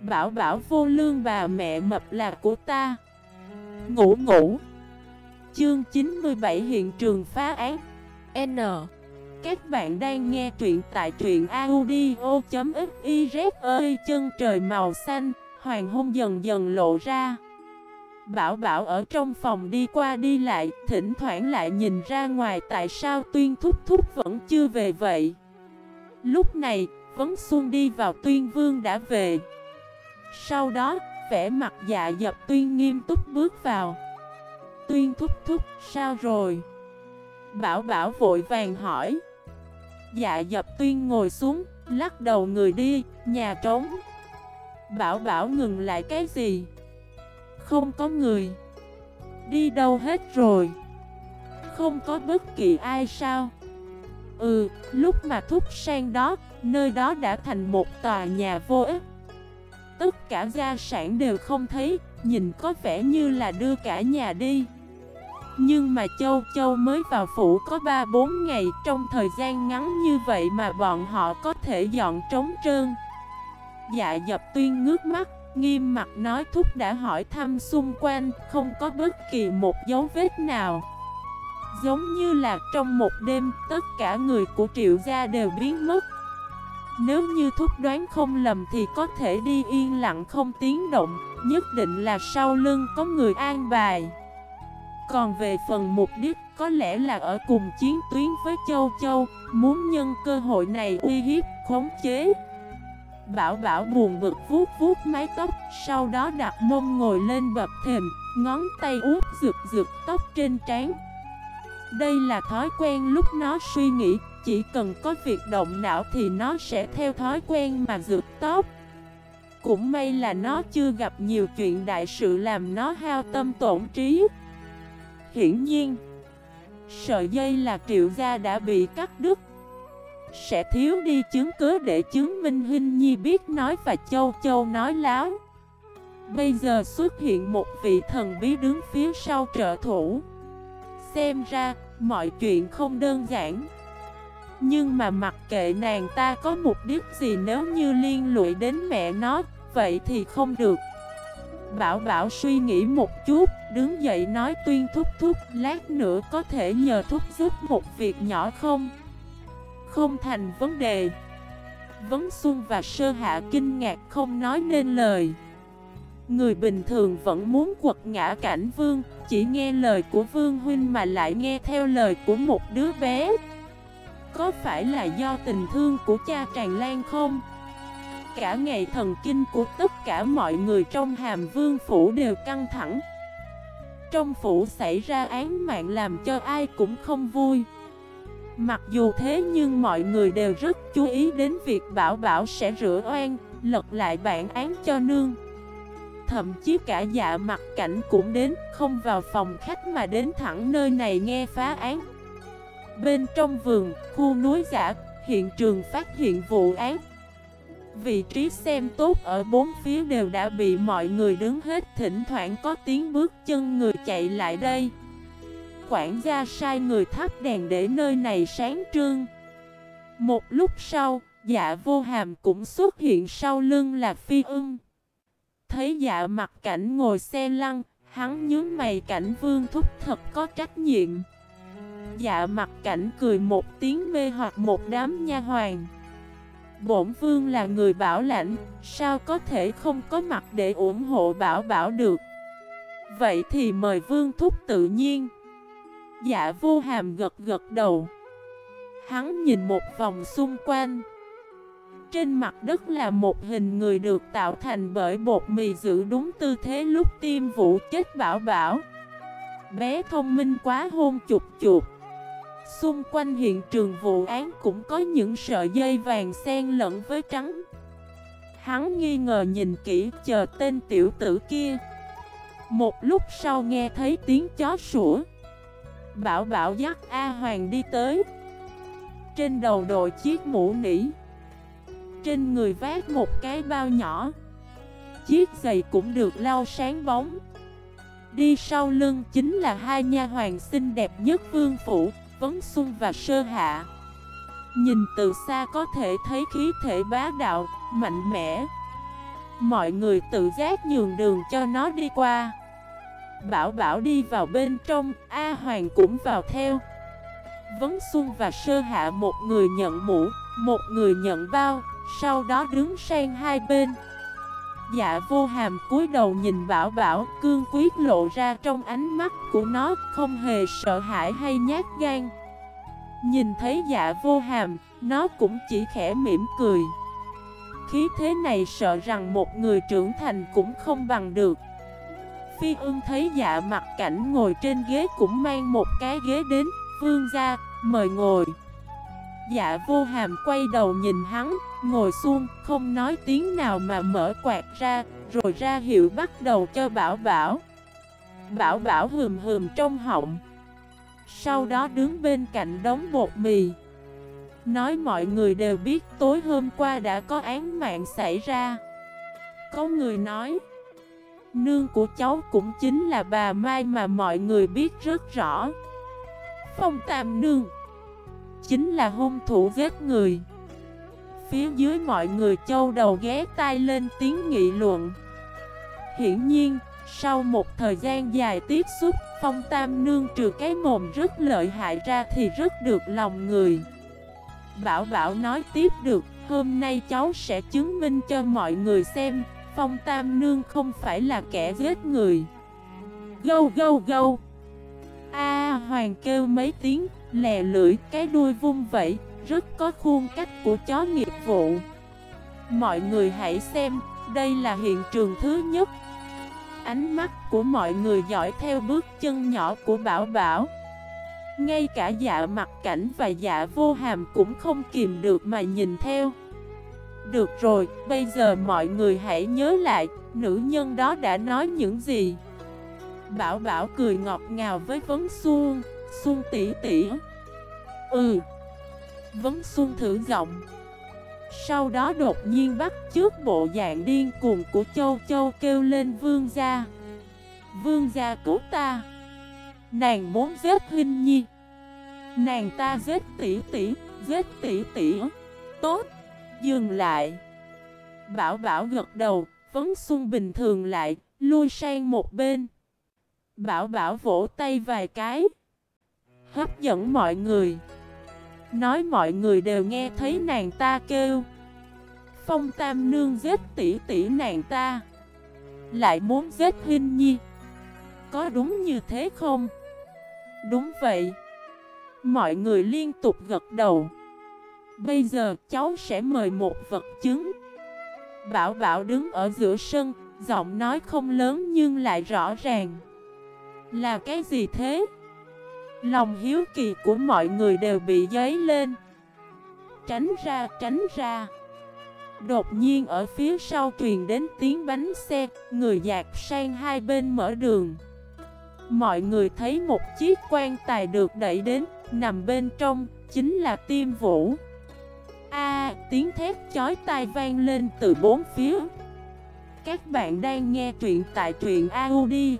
Bảo bảo vô lương bà mẹ mập là của ta. Ngủ ngủ. Chương 97 hiện trường phá án. N. Các bạn đang nghe truyện tại truyện audio.xyz ơi chân trời màu xanh, Hoàng hôn dần dần lộ ra. Bảo bảo ở trong phòng đi qua đi lại, Thỉnh thoảng lại nhìn ra ngoài tại sao tuyên thúc thúc vẫn chưa về vậy. Lúc này, Vấn Xuân đi vào tuyên vương đã về. Sau đó vẻ mặt dạ dập tuyên nghiêm túc bước vào. Tuyên thúc thúc sao rồi? Bảo bảo vội vàng hỏi. Dạ dập tuyên ngồi xuống Lắc đầu người đi Nhà trống. Bảo bảo ngừng lại cái gì? Không có người. Đi đâu hết rồi? Không có bất kỳ ai sao? Ừ, lúc mà thúc sang đó, nơi đó đã thành một tòa nhà vô ích. Tất cả gia sản đều không thấy, nhìn có vẻ như là đưa cả nhà đi. Nhưng mà Châu Châu mới vào phủ có 3-4 ngày Trong thời gian ngắn như vậy mà bọn họ có thể dọn trống trơn. Dạ dập tuyên ngước mắt Nghiêm mặt nói thúc đã hỏi thăm xung quanh Không có bất kỳ một dấu vết nào. Giống như là trong một đêm tất cả người của triệu gia đều biến mất. Nếu như thúc đoán không lầm thì có thể đi yên lặng không tiếng động Nhất định là sau lưng có người an bài. Còn về phần mục đích có lẽ là ở cùng chiến tuyến với Châu Châu Muốn nhân cơ hội này uy hiếp, khống chế. Bảo Bảo buồn bực vuốt vuốt mái tóc Sau đó đặt mông ngồi lên bập thềm Ngón tay út rực rực tóc trên trán. Đây là thói quen lúc nó suy nghĩ chỉ cần có việc động não thì nó sẽ theo thói quen mà rượt tóc Cũng may là nó chưa gặp nhiều chuyện đại sự làm nó hao tâm tổn trí. Hiển nhiên Sợi dây là triệu gia đã bị cắt đứt. Sẽ thiếu đi chứng cứ để chứng minh Hinh Nhi biết nói và Châu Châu nói láo. Bây giờ xuất hiện một vị thần bí đứng phía sau trợ thủ. Xem ra, mọi chuyện không đơn giản. Nhưng mà mặc kệ nàng ta có mục đích gì nếu như liên lụy đến mẹ nó, Vậy thì không được. Bảo Bảo suy nghĩ một chút, Đứng dậy nói tuyên thúc thúc, Lát nữa có thể nhờ thúc giúp một việc nhỏ không? Không thành vấn đề. Vấn Xuân và Sơ Hạ kinh ngạc không nói nên lời. Người bình thường vẫn muốn quật ngã cảnh vương, Chỉ nghe lời của vương huynh mà lại nghe theo lời của một đứa bé. Có phải là do tình thương của cha tràn lan không? Cả ngày thần kinh của tất cả mọi người trong hàm vương phủ đều căng thẳng. Trong phủ xảy ra án mạng làm cho ai cũng không vui. Mặc dù thế nhưng mọi người đều rất chú ý đến việc Bảo Bảo sẽ rửa oan, Lật lại bản án cho nương. Thậm chí cả dạ mặt cảnh cũng đến, Không vào phòng khách mà đến thẳng nơi này nghe phá án. Bên trong vườn, khu núi giả, hiện trường phát hiện vụ án. Vị trí xem tốt ở bốn phía đều đã bị mọi người đứng hết Thỉnh thoảng có tiếng bước chân người chạy lại đây. Quản gia sai người thắp đèn để nơi này sáng trương Một lúc sau, dạ vô hàm cũng xuất hiện sau lưng là phi ưng. Thấy dạ mặt cảnh ngồi xe lăn, hắn nhớ mày cảnh vương thúc thật có trách nhiệm. Dạ mặt cảnh cười một tiếng mê hoặc một đám nha hoàng. Bổn vương là người bảo lãnh, sao có thể không có mặt để ủng hộ bảo bảo được. Vậy thì mời vương thúc tự nhiên. Dạ vô hàm gật gật đầu. Hắn nhìn một vòng xung quanh. Trên mặt đất là một hình người được tạo thành bởi bột mì giữ đúng tư thế lúc tiêm vụ chết bảo bảo Bé thông minh quá hôn chụp chuột Xung quanh hiện trường vụ án cũng có những sợi dây vàng xen lẫn với trắng. Hắn nghi ngờ nhìn kỹ chờ tên tiểu tử kia. Một lúc sau nghe thấy tiếng chó sủa. Bảo bảo dắt A Hoàng đi tới. Trên đầu đội chiếc mũ nỉ. Trên người vác một cái bao nhỏ. Chiếc giày cũng được lau sáng bóng. Đi sau lưng chính là hai nha hoàng xinh đẹp nhất vương phủ. Vấn Xuân và Sơ Hạ. Nhìn từ xa có thể thấy khí thể bá đạo, mạnh mẽ. Mọi người tự giác nhường đường cho nó đi qua. Bảo Bảo đi vào bên trong, A Hoàng cũng vào theo. Vấn Xuân và Sơ Hạ một người nhận mũ, một người nhận bao Sau đó đứng sang hai bên. Dạ vô hàm cúi đầu nhìn Bảo Bảo Cương quyết lộ ra trong ánh mắt của nó Không hề sợ hãi hay nhát gan. Nhìn thấy dạ vô hàm Nó cũng chỉ khẽ mỉm cười. Khí thế này sợ rằng một người trưởng thành cũng không bằng được. Phi ưng thấy dạ mặt cảnh ngồi trên ghế cũng mang một cái ghế đến Vương ra, mời ngồi. Dạ vô hàm quay đầu nhìn hắn, ngồi xuống, không nói tiếng nào mà mở quạt ra, rồi ra hiệu bắt đầu cho Bảo Bảo. Bảo Bảo hừm hừm trong họng. Sau đó đứng bên cạnh đống bột mì. Nói mọi người đều biết tối hôm qua đã có án mạng xảy ra. Có người nói, nương của cháu cũng chính là bà Mai mà mọi người biết rất rõ. Phong Tam Nương Chính là hung thủ giết người Phía dưới mọi người châu đầu ghé tai lên tiếng nghị luận. Hiển nhiên, sau một thời gian dài tiếp xúc Phong Tam Nương trừ cái mồm rất lợi hại ra thì rất được lòng người. Bảo Bảo nói tiếp được Hôm nay cháu sẽ chứng minh cho mọi người xem Phong Tam Nương không phải là kẻ giết người. Gâu gâu gâu. A Hoàng kêu mấy tiếng Lè lưỡi cái đuôi vung vẫy. Rất có khuôn cách của chó nghiệp vụ. Mọi người hãy xem Đây là hiện trường thứ nhất. Ánh mắt của mọi người dõi theo bước chân nhỏ của Bảo Bảo. Ngay cả dạ mặt cảnh và dạ vô hàm cũng không kìm được mà nhìn theo. Được rồi, bây giờ mọi người hãy nhớ lại Nữ nhân đó đã nói những gì. Bảo Bảo cười ngọt ngào với Vấn Xuân Xuân tỷ tỷ. Ừ Vấn Xuân thử giọng. Sau đó đột nhiên bắt trước bộ dạng điên cuồng của Châu Châu kêu lên, vương gia! Vương gia cứu ta! Nàng muốn giết huynh Nhi! Nàng ta giết tỷ tỷ, Giết tỷ tỷ! Tốt! Dừng lại! Bảo bảo gật đầu, Vấn Xuân bình thường lại Lui sang một bên. Bảo bảo vỗ tay vài cái. Hấp dẫn mọi người. Nói mọi người đều nghe thấy nàng ta kêu. Phong Tam Nương giết tỷ tỷ nàng ta. Lại muốn giết Hinh Nhi. Có đúng như thế không? Đúng vậy. Mọi người liên tục gật đầu. Bây giờ cháu sẽ mời một vật chứng. Bảo Bảo đứng ở giữa sân, Giọng nói không lớn nhưng lại rõ ràng. Là cái gì thế? Lòng hiếu kỳ của mọi người đều bị giấy lên. Tránh ra, tránh ra. Đột nhiên ở phía sau truyền đến tiếng bánh xe Người dạt sang hai bên mở đường. Mọi người thấy một chiếc quan tài được đẩy đến Nằm bên trong, chính là tiêm vũ. A tiếng thét chói tai vang lên từ bốn phía. Các bạn đang nghe truyện tại truyện audio.fif